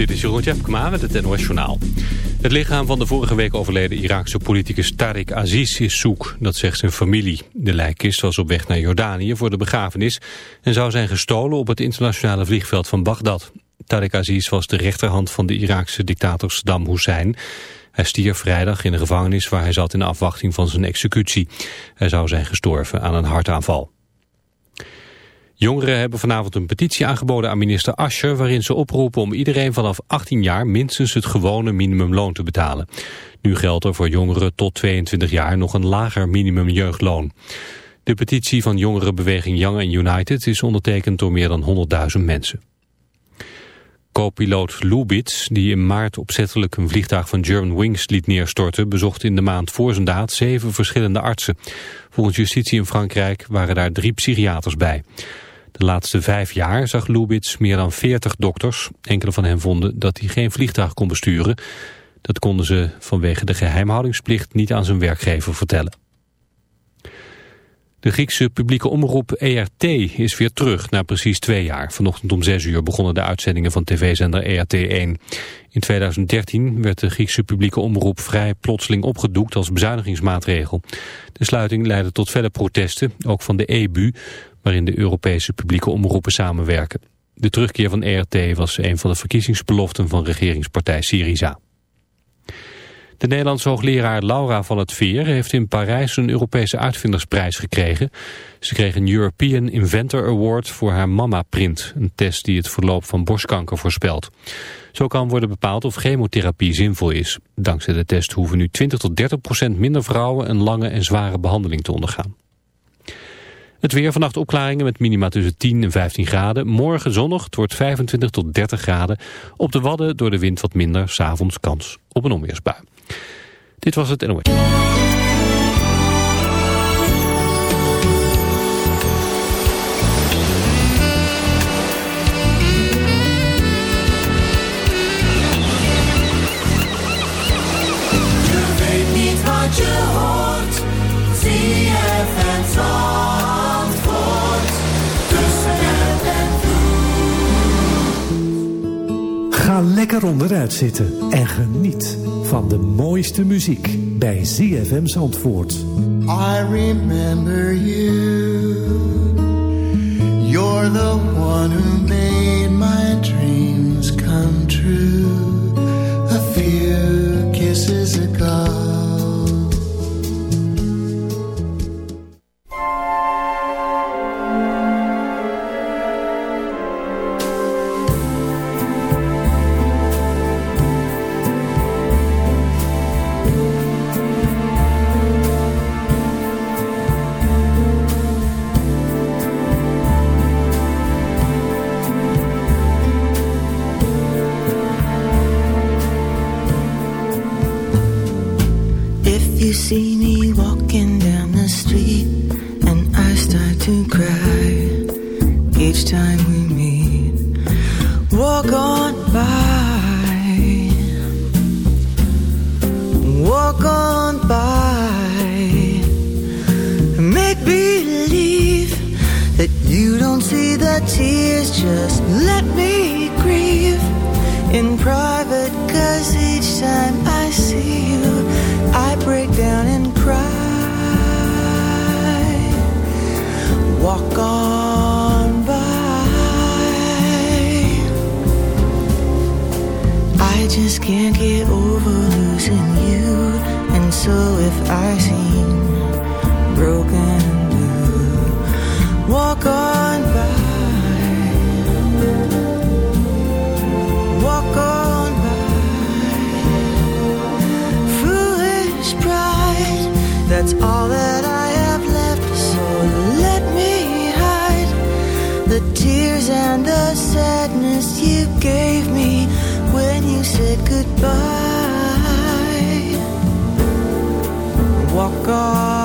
Dit is Jeroen Tjepkema met het NOS Journaal. Het lichaam van de vorige week overleden Iraakse politicus Tariq Aziz is zoek. Dat zegt zijn familie. De lijkkist was op weg naar Jordanië voor de begrafenis... en zou zijn gestolen op het internationale vliegveld van Bagdad. Tariq Aziz was de rechterhand van de Iraakse dictator Saddam Hussein. Hij stierf vrijdag in de gevangenis waar hij zat in afwachting van zijn executie. Hij zou zijn gestorven aan een hartaanval. Jongeren hebben vanavond een petitie aangeboden aan minister Ascher... waarin ze oproepen om iedereen vanaf 18 jaar minstens het gewone minimumloon te betalen. Nu geldt er voor jongeren tot 22 jaar nog een lager minimumjeugdloon. De petitie van jongerenbeweging Young and United is ondertekend door meer dan 100.000 mensen. Co-piloot Lubitz, die in maart opzettelijk een vliegtuig van Germanwings liet neerstorten, bezocht in de maand voor zijn daad zeven verschillende artsen. Volgens justitie in Frankrijk waren daar drie psychiaters bij. De laatste vijf jaar zag Lubitz meer dan 40 dokters. Enkele van hen vonden dat hij geen vliegtuig kon besturen. Dat konden ze vanwege de geheimhoudingsplicht niet aan zijn werkgever vertellen. De Griekse publieke omroep ERT is weer terug na precies twee jaar. Vanochtend om zes uur begonnen de uitzendingen van tv-zender ERT1. In 2013 werd de Griekse publieke omroep vrij plotseling opgedoekt als bezuinigingsmaatregel. De sluiting leidde tot felle protesten, ook van de EBU, waarin de Europese publieke omroepen samenwerken. De terugkeer van ERT was een van de verkiezingsbeloften van regeringspartij Syriza. De Nederlandse hoogleraar Laura van het Veer heeft in Parijs een Europese uitvindersprijs gekregen. Ze kreeg een European Inventor Award voor haar Mama-print, een test die het verloop van borstkanker voorspelt. Zo kan worden bepaald of chemotherapie zinvol is. Dankzij de test hoeven nu 20 tot 30 procent minder vrouwen een lange en zware behandeling te ondergaan. Het weer vannacht opklaringen met minima tussen 10 en 15 graden. Morgen zonnig, het wordt 25 tot 30 graden. Op de Wadden door de wind wat minder, s'avonds kans op een onweersbui. Dit was het NOS. Lekker onderuit zitten en geniet van de mooiste muziek bij ZFM Zandvoort. I remember you. You're the one who made my dreams come true. You see me walking down the street and I start to cry each time we meet, walk on by, walk on by, make believe that you don't see the tears, just let me grieve in private, can't get over losing you, and so if I seem broken blue, walk on by. Walk on by. Foolish pride, that's all that I have left. So let me hide the tears and the sadness you gave me said goodbye. Walk on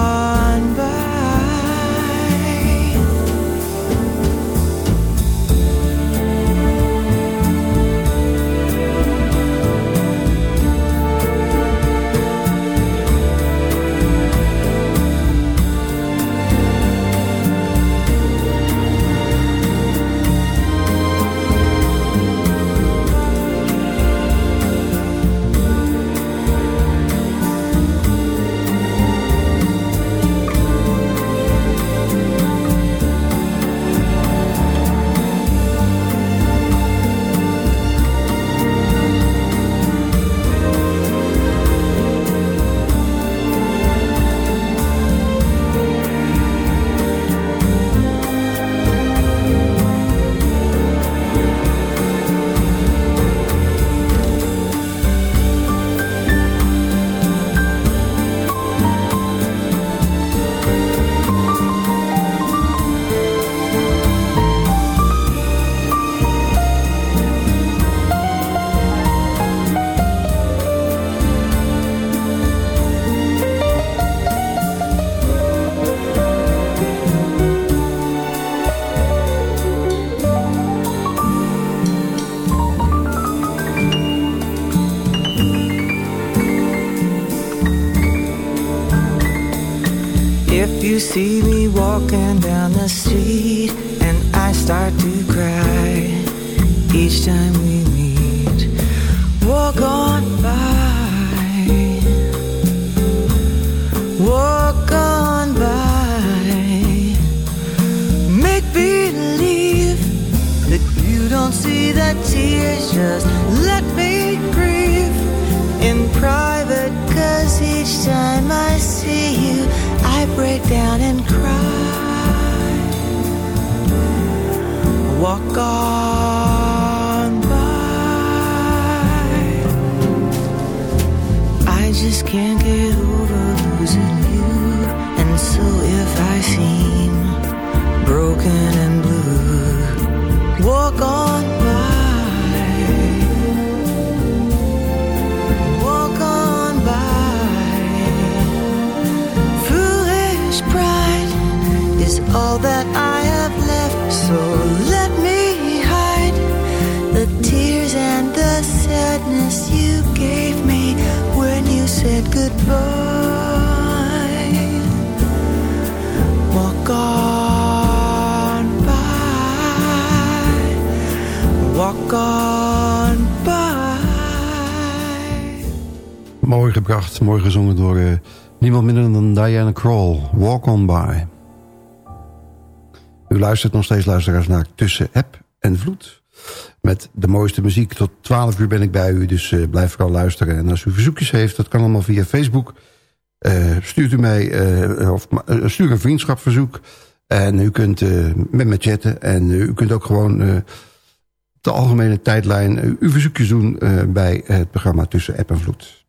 On by. Mooi gebracht, mooi gezongen door eh, niemand minder dan Diana Kroll. Walk on by. U luistert nog steeds, luisteraars, naar Tussen App en Vloed. Met de mooiste muziek. Tot 12 uur ben ik bij u, dus eh, blijf vooral luisteren. En als u verzoekjes heeft, dat kan allemaal via Facebook. Eh, stuurt u mij, of stuur een vriendschapverzoek. En u kunt met me chatten. En u kunt ook gewoon de algemene tijdlijn eh, uw verzoekjes doen eh, bij het programma Tussen App en Vloed.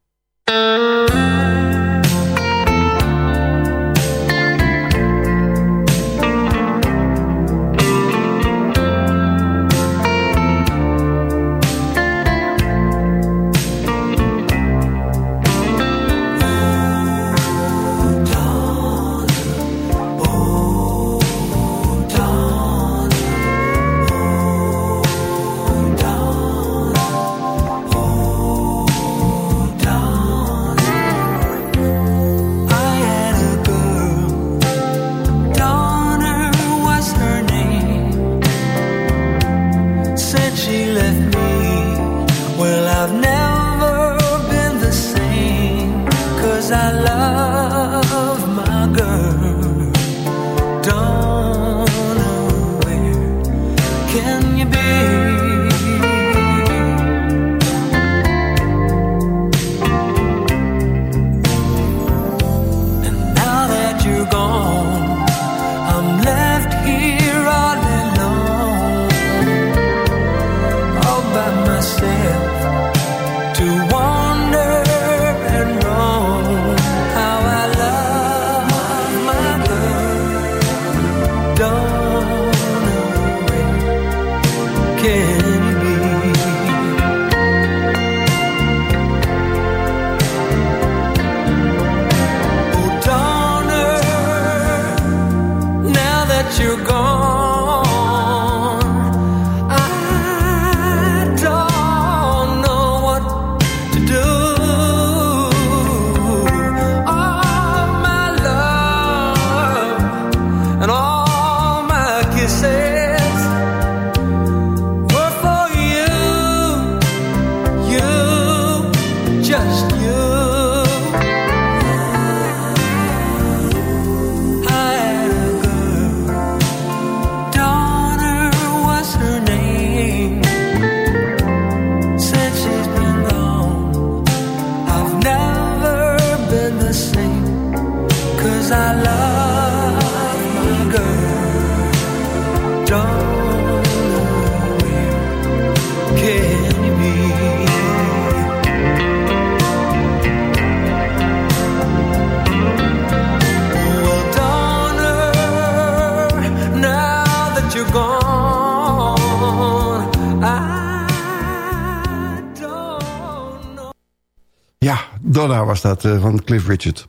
was dat eh, van Cliff Richard.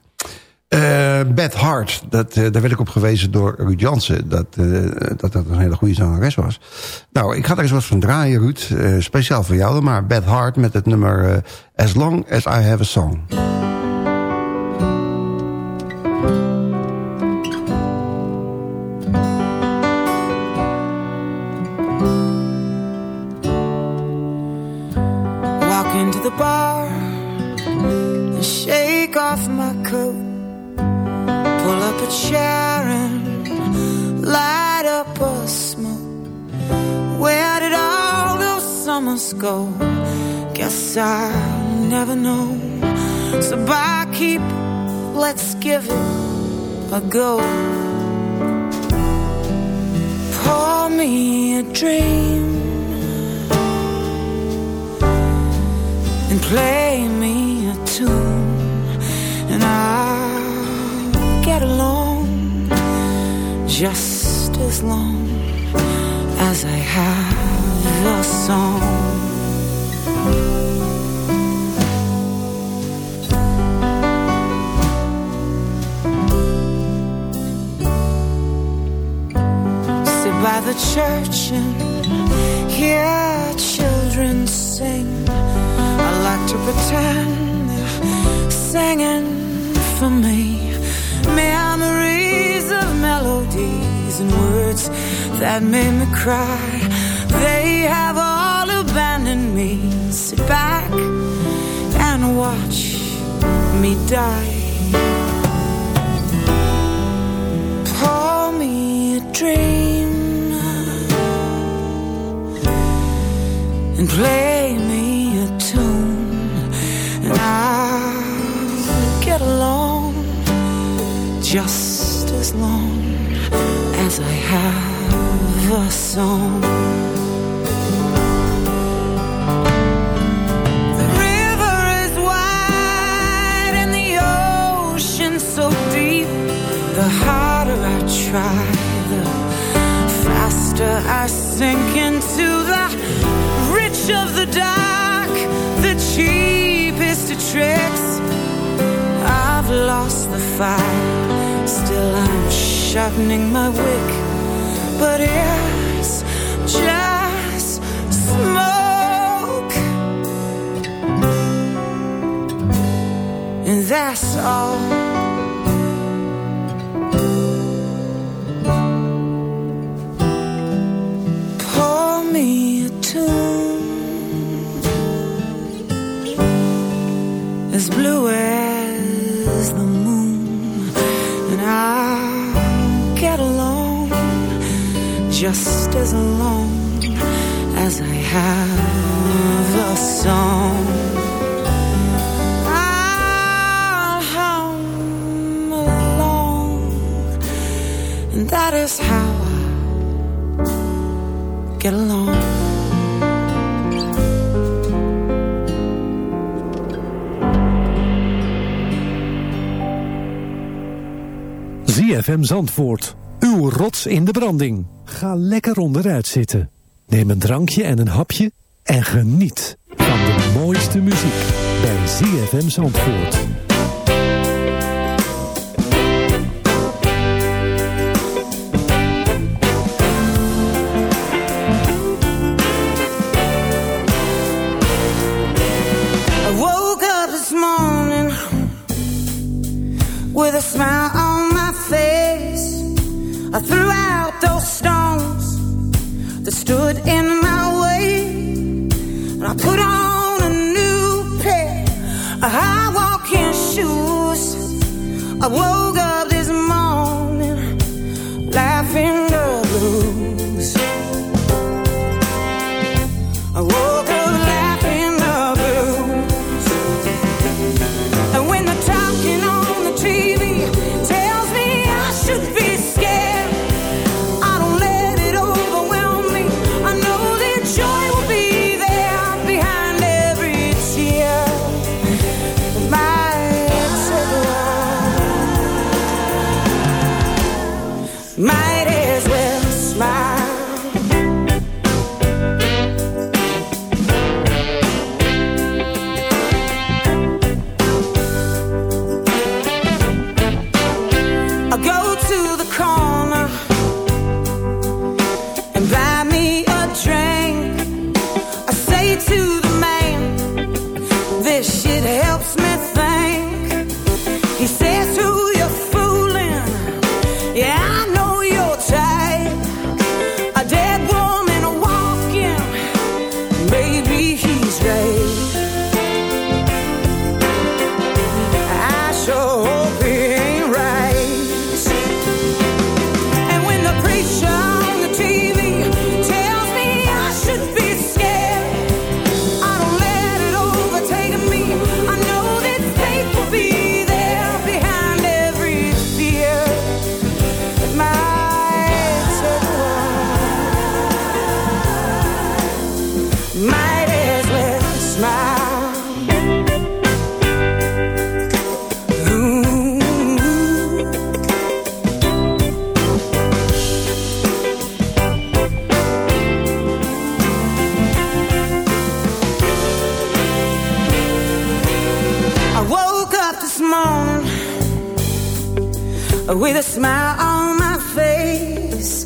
Eh, uh, Bad Hart. dat, eh, daar werd ik op gewezen door Ruud Jansen. Dat, dat dat een hele goede zangeres was. Nou, ik ga er eens wat van draaien, Ruud. speciaal voor jou maar. Bad Hart met het nummer As Long As I Have A Song. Walk into the bar and shake off my coat. Pull up a chair and light up a smoke. Where did all those summers go? Guess I'll never know. So barkeep, let's give it a go. Pour me a dream and play me tune, and I'll get along just as long as I have a song. Sit by the church and hear children sing. I like to pretend singing for me. Memories of melodies and words that made me cry. They have all abandoned me. Sit back and watch me die. Pour me a dream and play just as long as I have a song. The river is wide and the ocean so deep. The harder I try, the faster I sink into the rich of the dark, the cheapest of tricks. I've lost the fight, sharpening my wick, but it's just smoke, and that's all. Pour me a tune. As blue just as long as I have a song. I'll hum along, and that is how I get along. ZFM Zandvoort. Uw rots in de branding. Ga lekker onderuit zitten. Neem een drankje en een hapje. En geniet van de mooiste muziek. Bij ZFM Zandvoort. And I put on a new pair of high walking shoes. I woke with a smile on my face.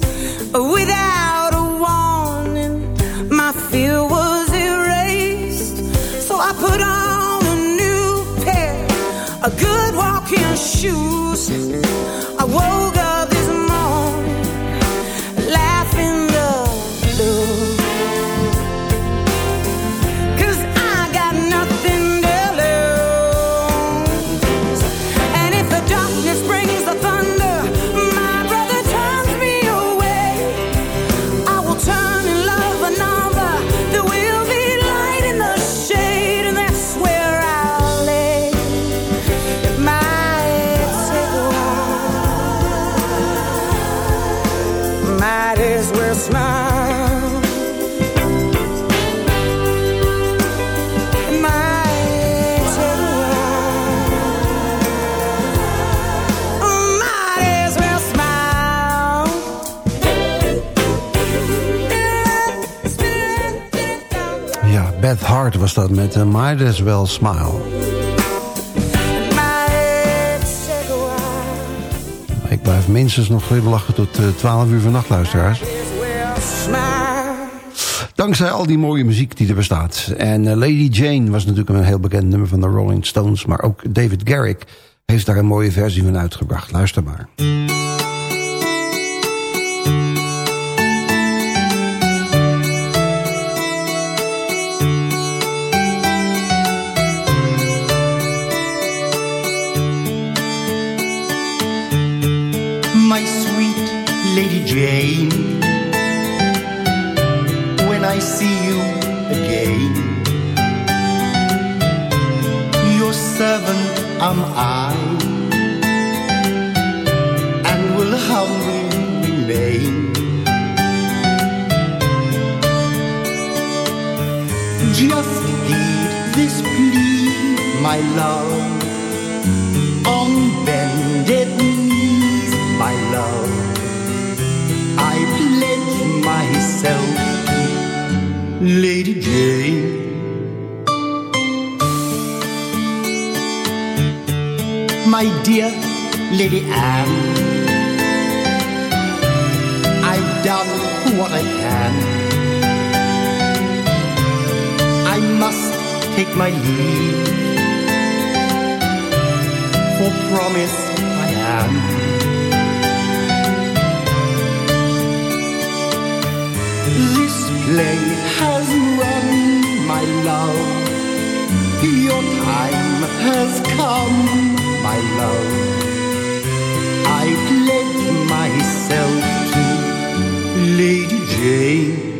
Without a warning, my fear was erased. So I put on a new pair of good walking shoes. Was dat met uh, Might As Well Smile. Ik blijf minstens nog glimlachen tot uh, 12 uur vannacht, luisteraars. Dankzij al die mooie muziek die er bestaat. En uh, Lady Jane was natuurlijk een heel bekend nummer van de Rolling Stones... maar ook David Garrick heeft daar een mooie versie van uitgebracht. Luister maar. My sweet Lady Jane. When I see you again, your servant am I, and will humbly remain. Just heed this plea, my love Lady Jane. My dear Lady Anne, I've done what I can. I must take my leave for promise I am. This play has love. Your time has come, my love. I pledge myself to Lady Jane.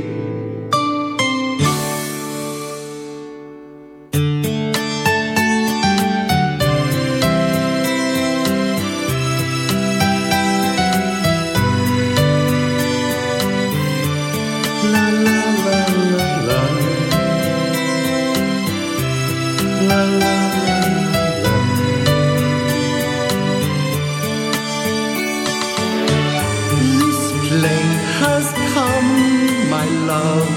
Has come, my love.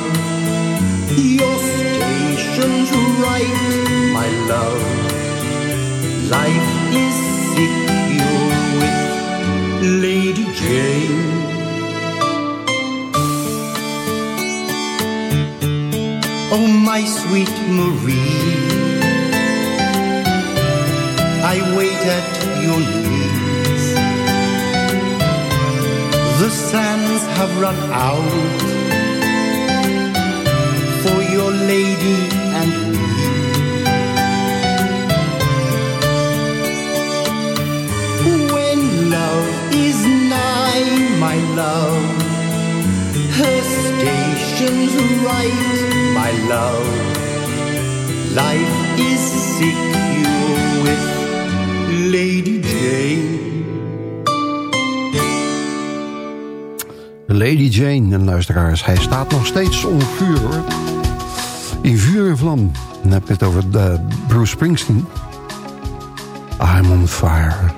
Your station's right, my love. Life is secure with Lady Jane. Oh, my sweet Marie, I wait at your knees. The sands have run out for your lady and me. When love is nigh, my love, her station's right, my love. Life is secure with Lady Jane. Lady Jane, en luisteraars, hij staat nog steeds onder vuur hoor. In vuur en vlam. Dan heb ik het over de Bruce Springsteen. I'm on fire.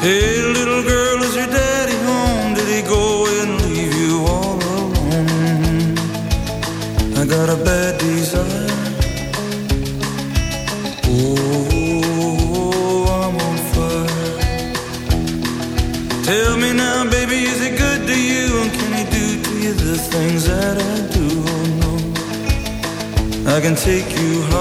Hey, bad. Oh, I'm on fire. Tell me now, baby, is it good to you? And can he do to you the things that I do? Oh no, I can take you high.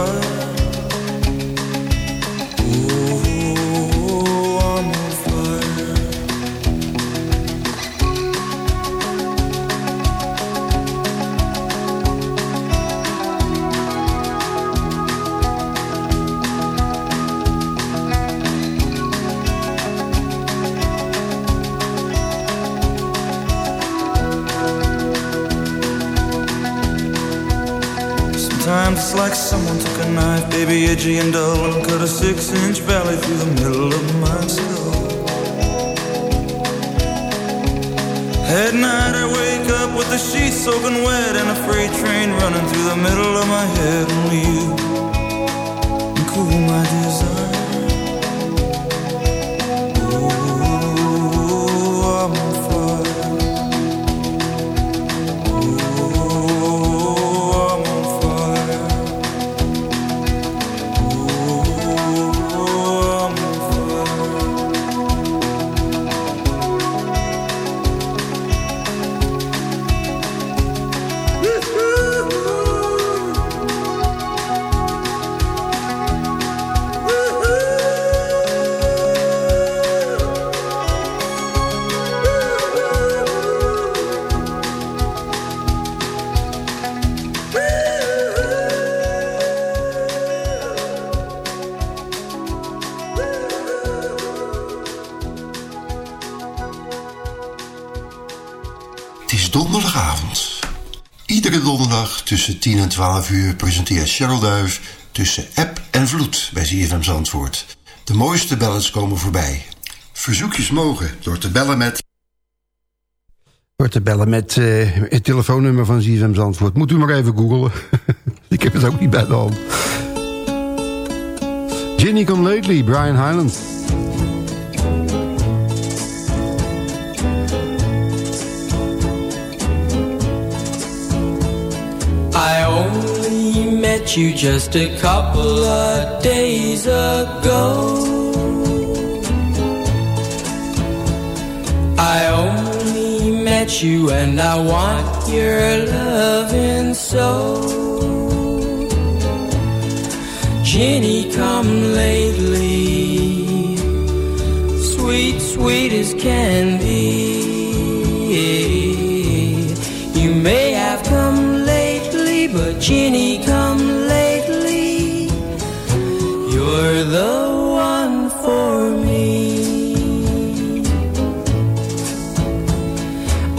Baby, edgy and and cut a six-inch valley through the middle of my skull. At night I wake up with the sheets soaking wet and a freight train running through the middle of my head. Only you 12 uur presenteert Cheryl Duif tussen app en vloed bij ZFM Zandvoort. De mooiste ballads komen voorbij. Verzoekjes mogen door te bellen met... Door te bellen met eh, het telefoonnummer van ZFM Zandvoort. Moet u maar even googlen. Ik heb het ook niet bij de hand. Ginny Come Lately, Brian Hyland. I only met you just a couple of days ago. I only met you and I want your loving so. Jenny, come lately, sweet, sweet as can Jenny, come lately. You're the one for me.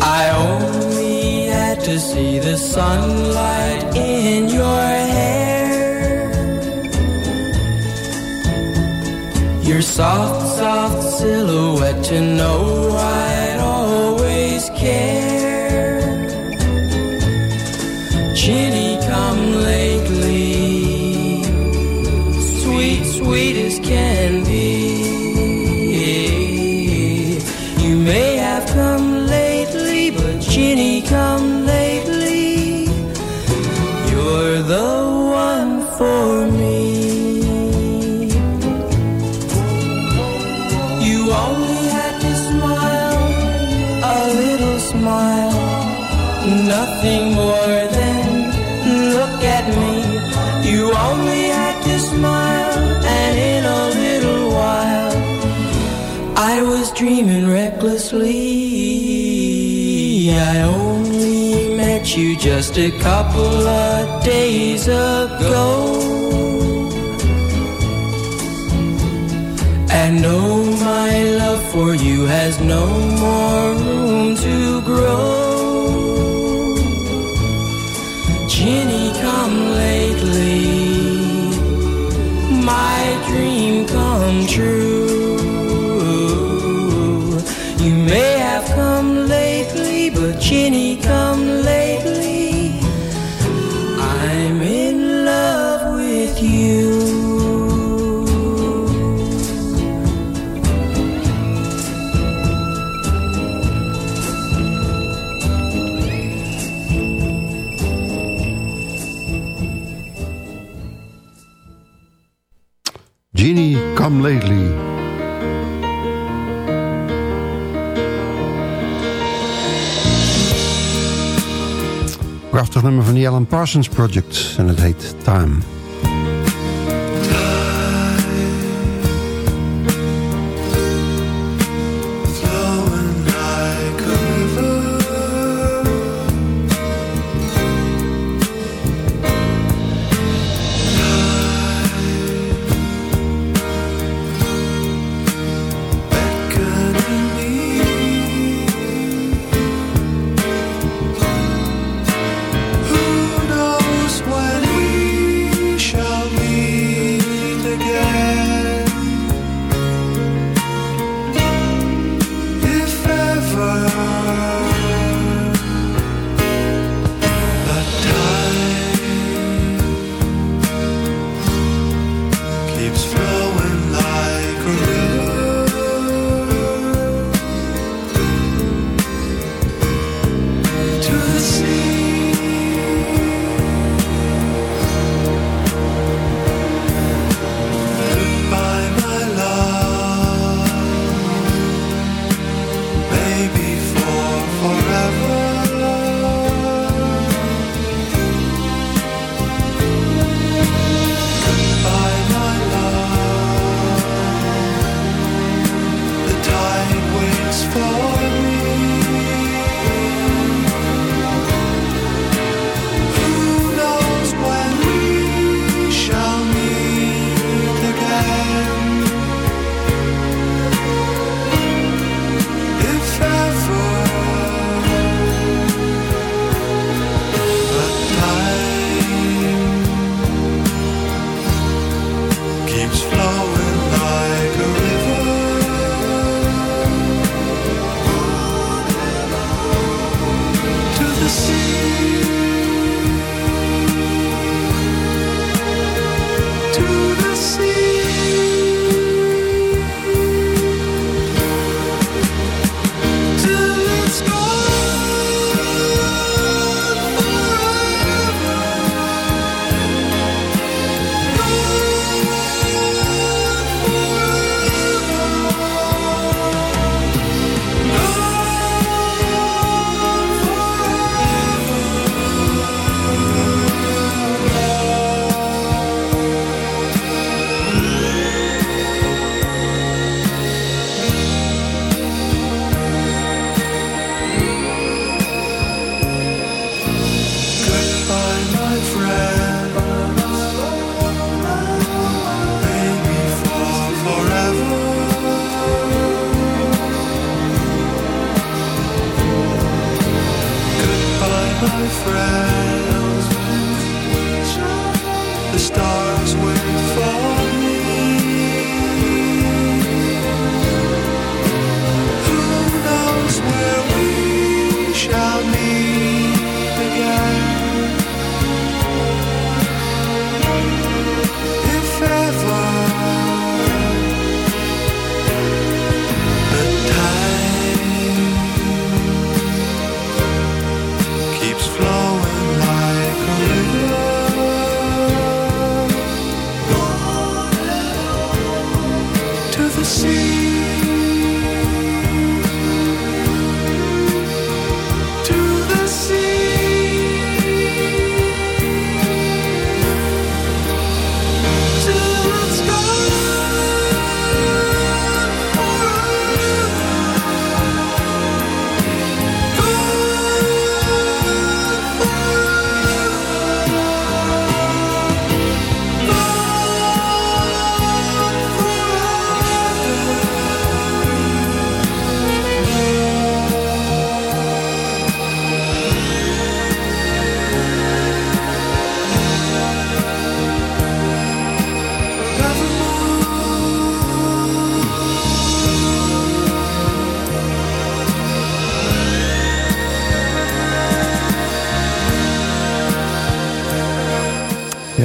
I only had to see the sunlight in your hair. Your soft, soft silhouette to know I'd always care. Dreaming recklessly. I only met you just a couple of days ago. And oh, my love for you has no more Prachtig nummer van de Alan Parsons Project en het heet Time.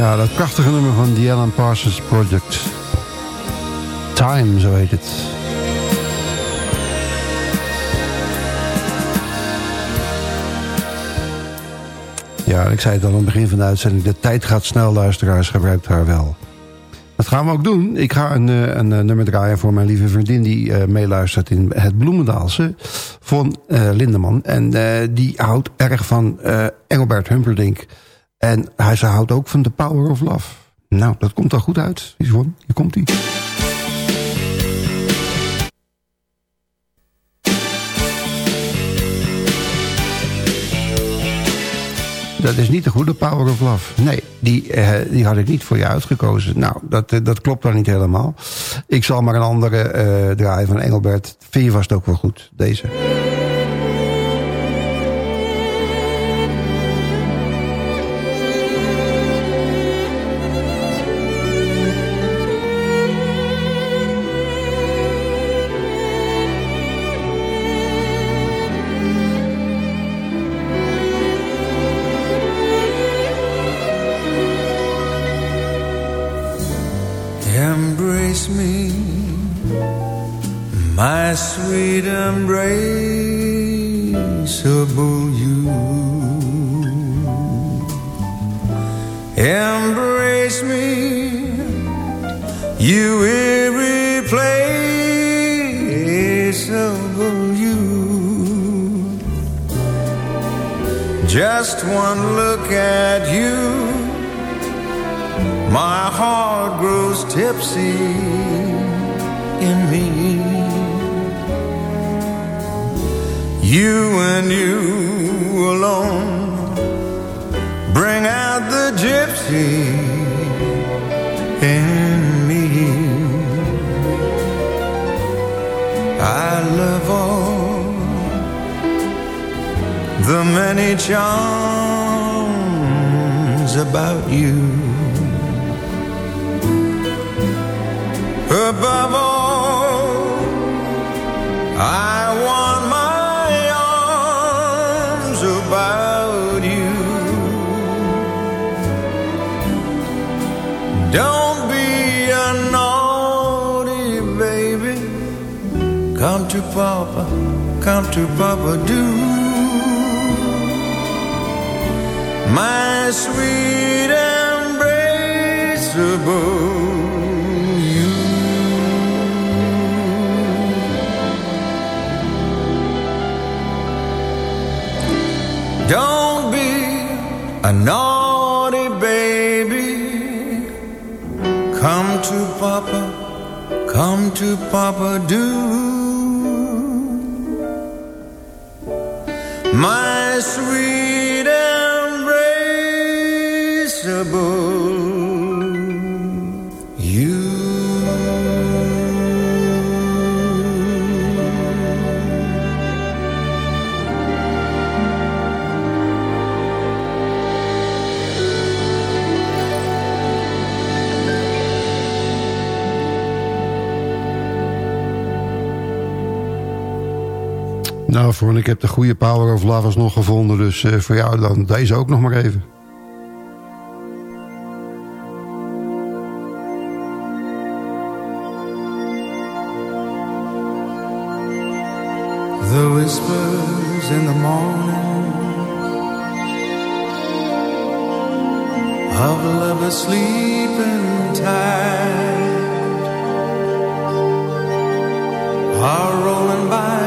Ja, dat prachtige nummer van The Alan Parsons Project. Time, zo heet het. Ja, ik zei het al aan het begin van de uitzending. De tijd gaat snel, luisteraars. Gebruikt haar wel. Dat gaan we ook doen. Ik ga een, eh, eh, nummer draaien voor mijn lieve vriendin... die uh, meeluistert in het Bloemendaalse van uh, Lindeman. En die houdt erg van Engelbert Humperdinck. En hij ze houdt ook van The Power of Love. Nou, dat komt er goed uit. Yvonne, hier komt hij. Dat is niet de goede Power of Love. Nee, die, uh, die had ik niet voor je uitgekozen. Nou, dat, uh, dat klopt dan niet helemaal. Ik zal maar een andere uh, draaien van Engelbert. Vind je vast ook wel goed, deze. Embraceable you. Embrace me, you irreplaceable you. Just one look at you my heart grows tipsy in me. You and you alone bring out the gypsy in me. I love all the many charms about you. Above all, I to Papa, come to Papa, do. My sweet embraceable. Don't be a naughty baby. Come to Papa, come to Papa, do. My sweet Voor ik heb de goede Power of Love nog gevonden. Dus uh, voor jou dan deze ook nog maar even. The whispers in the morning of lovers sleeping tight are rolling by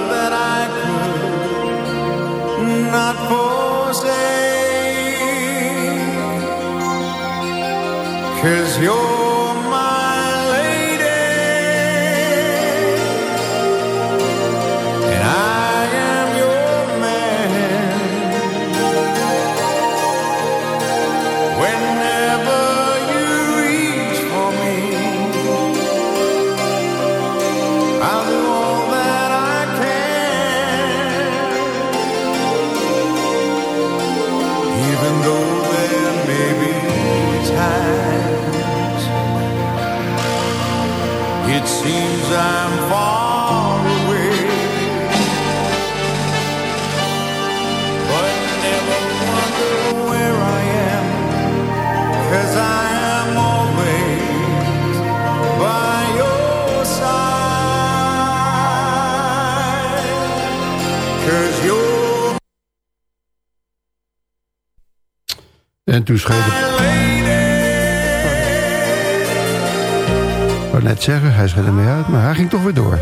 Cause you're En toen schreef Ik wou net zeggen, hij schreef ermee uit, maar hij ging toch weer door.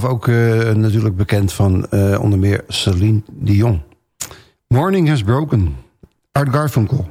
zelf ook eh, natuurlijk bekend van eh, onder meer Celine Dion. Morning Has Broken, Art Garfunkel.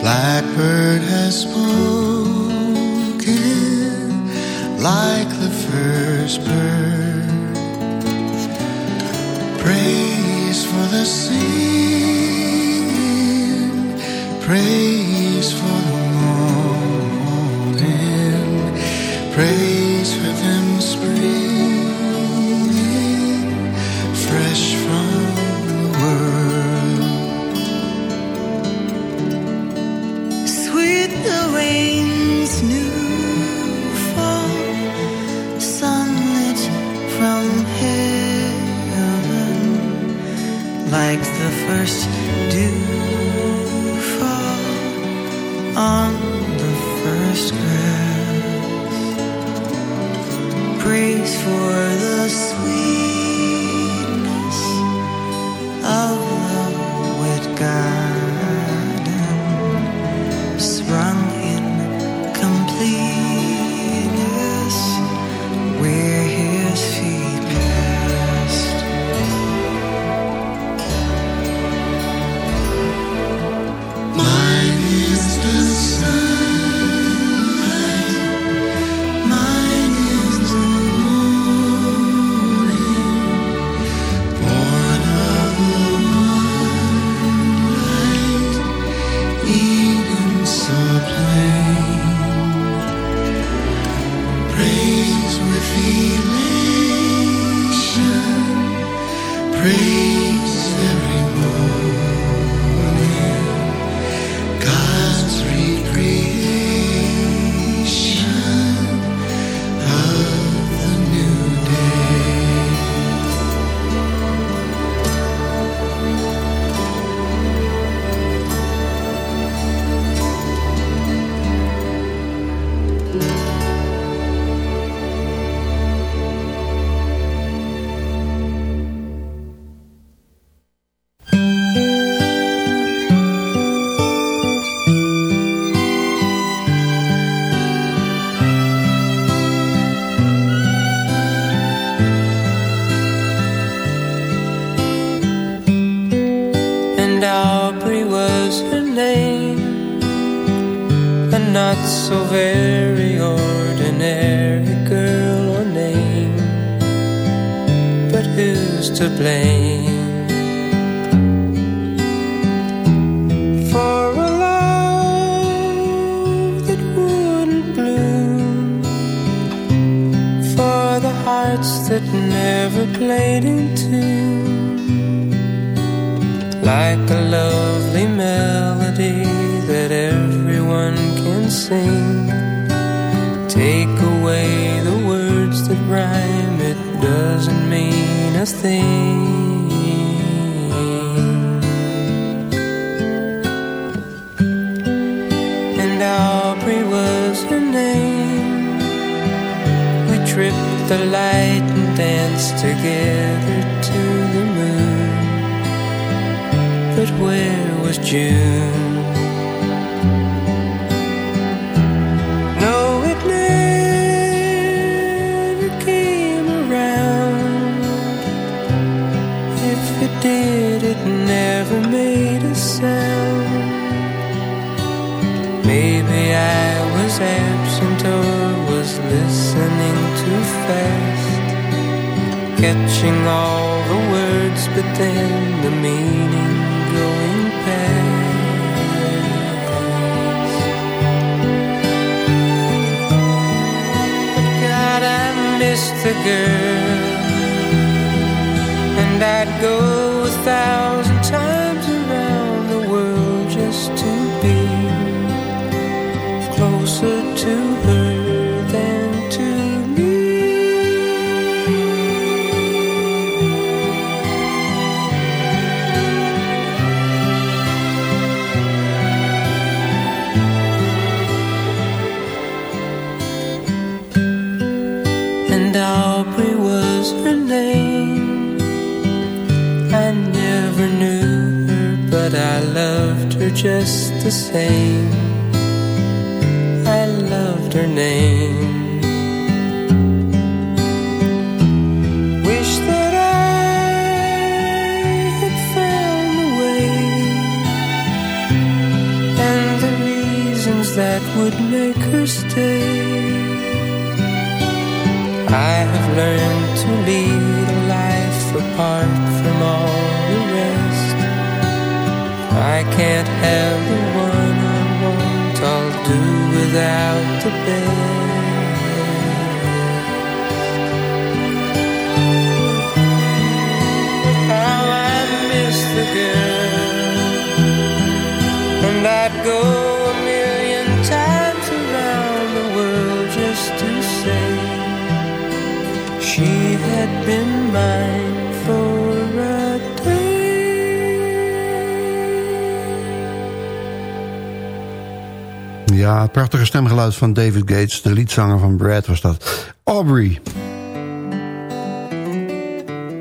Blackbird has spoken like the first bird. Praise for the singing, praise for the morning, praise. first. Maybe I was absent or was listening too fast catching all the words, but then the meaning going past. God, I miss the girl, and I'd go a thousand times her just the same. I loved her name. Wish that I had found the way and the reasons that would make her stay. I have learned to lead a life apart from all the rest. I can't have the one I want, I'll do without the best. How I miss the girl, and I'd go Ja, het prachtige stemgeluid van David Gates, de liedzanger van Brad was dat. Aubrey.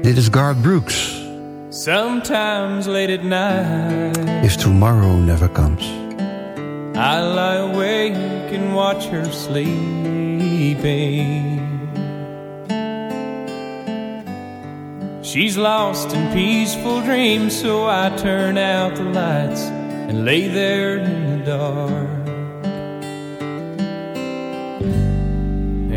Dit is Garth Brooks. Sometimes late at night, If tomorrow never comes. I lie awake and watch her sleeping. She's lost in peaceful dreams, so I turn out the lights and lay there in the dark.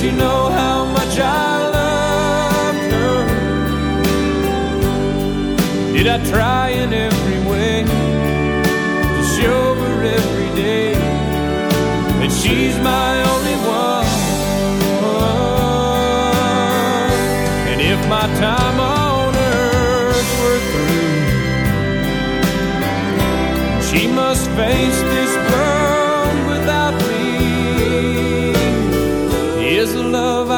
she know how much I loved her? Did I try in every way to show her every day that she's my only one? And if my time on earth were through, she must face this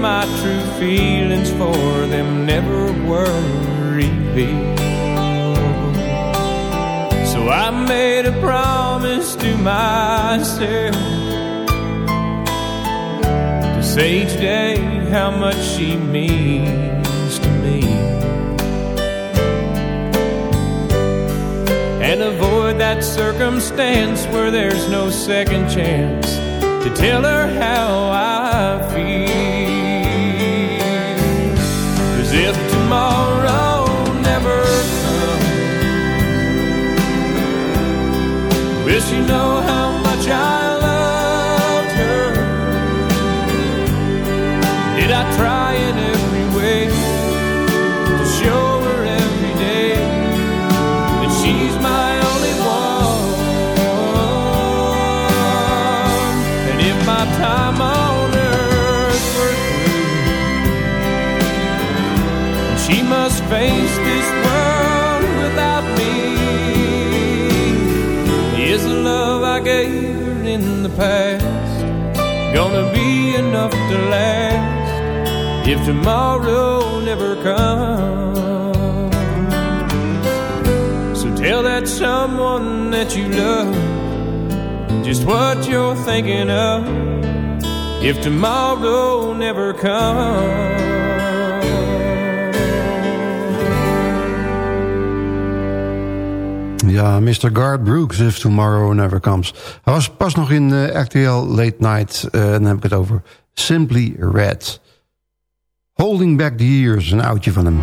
my true feelings for them never were revealed. So I made a promise to myself to say each day how much she means to me. And avoid that circumstance where there's no second chance to tell her how I feel. If tomorrow never comes, will she know how much I face this world without me. Is the love I gave her in the past gonna be enough to last if tomorrow never comes? So tell that someone that you love just what you're thinking of if tomorrow never comes. Ja, Mr. Garth Brooks, If Tomorrow Never Comes. Hij was pas nog in eh, RTL Late Night. eh, en dan heb ik het over Simply Red. Holding Back the Years, een oudje van hem.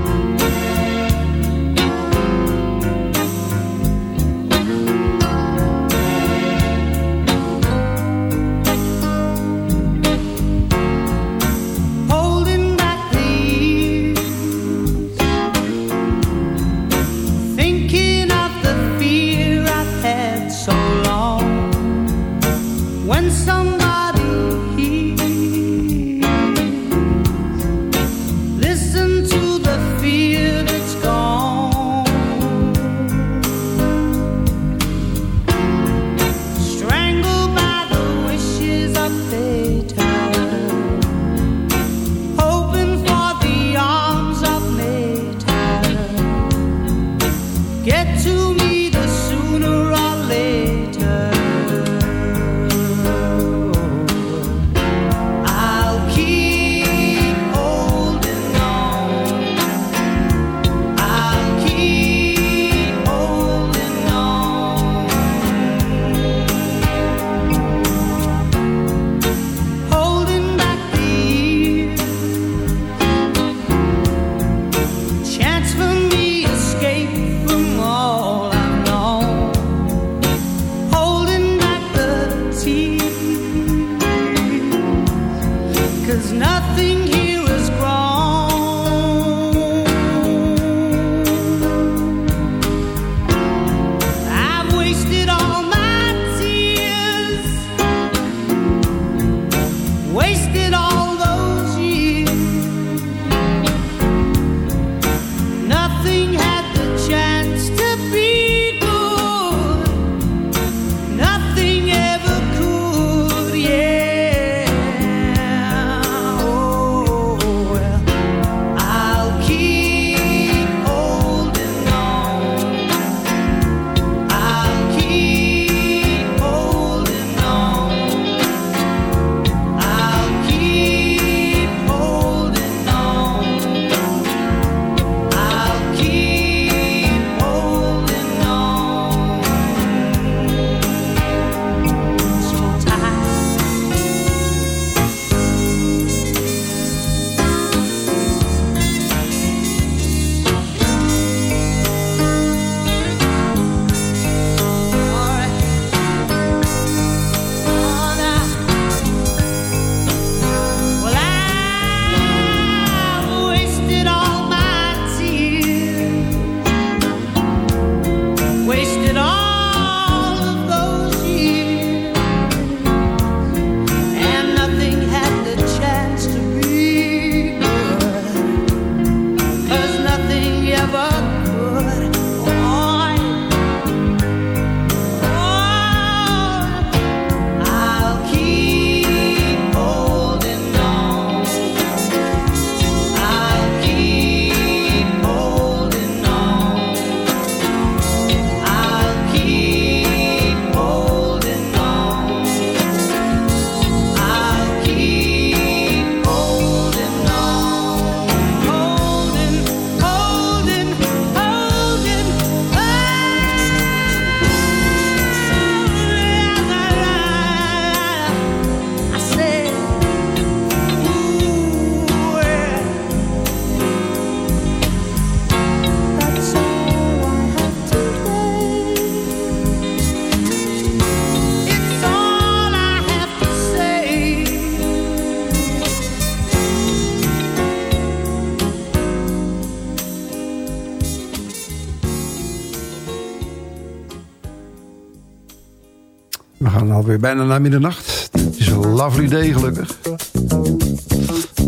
Alweer bijna na middernacht. Het is een lovely day gelukkig.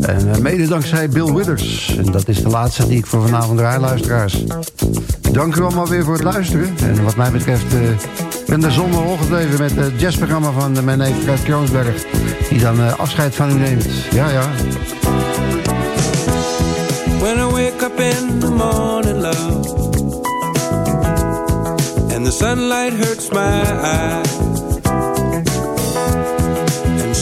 En eh, mede dankzij Bill Withers. En dat is de laatste die ik voor vanavond draai, luisteraars. Dank u allemaal weer voor het luisteren. En wat mij betreft uh, ben de zondagochtend even met het jazzprogramma van mijn neef Fred Kroonsberg. Die dan uh, afscheid van u neemt. Ja, ja. When I wake up in the morning, love And the sunlight hurts my eyes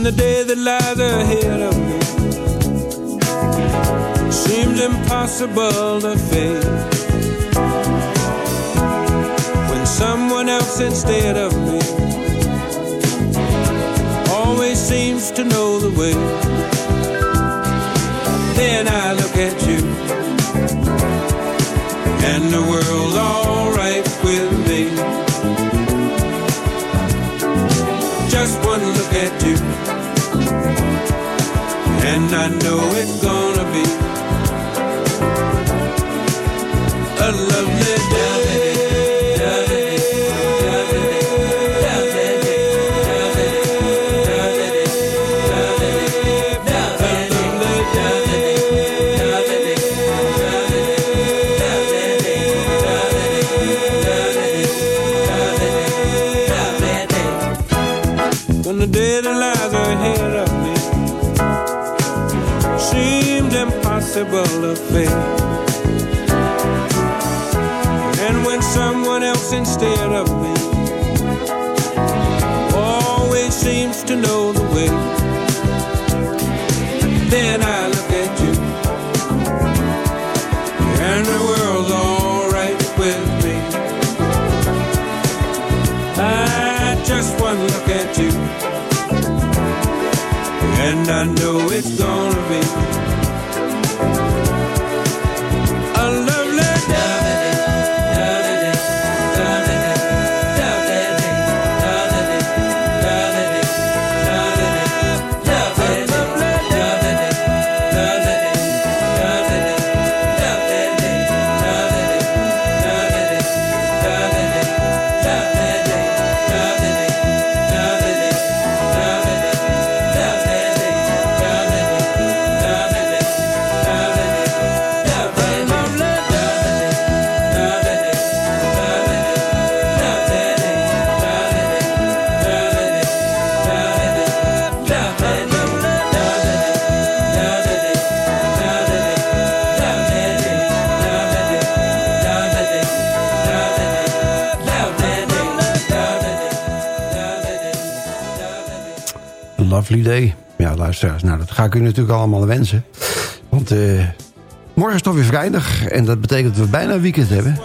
When the day that lies ahead of me seems impossible to face. When someone else instead of me always seems to know the way. Then I look at you, and the world's alright Just one look at you, and I know it's gonna Ja, luisteraars, nou, dat ga ik u natuurlijk allemaal wensen. Want eh, morgen is toch weer vrijdag. En dat betekent dat we bijna een weekend hebben.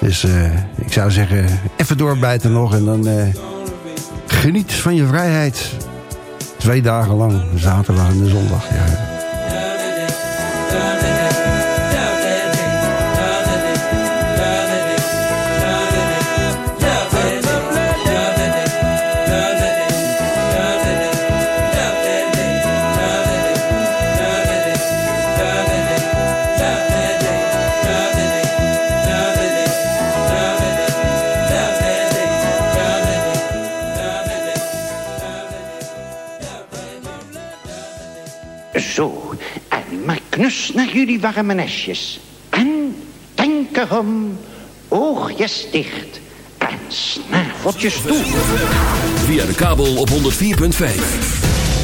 Dus eh, ik zou zeggen, even doorbijten nog. En dan eh, geniet van je vrijheid. Twee dagen lang, zaterdag en de zondag. Ja. Naar jullie warme nestjes. En denk erom, oogjes dicht en snaveltjes toe. Via de kabel op 104.5.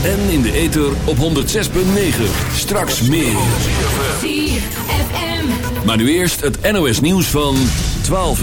En in de ether op 106.9. Straks meer. Maar nu eerst het NOS nieuws van... 12 uur.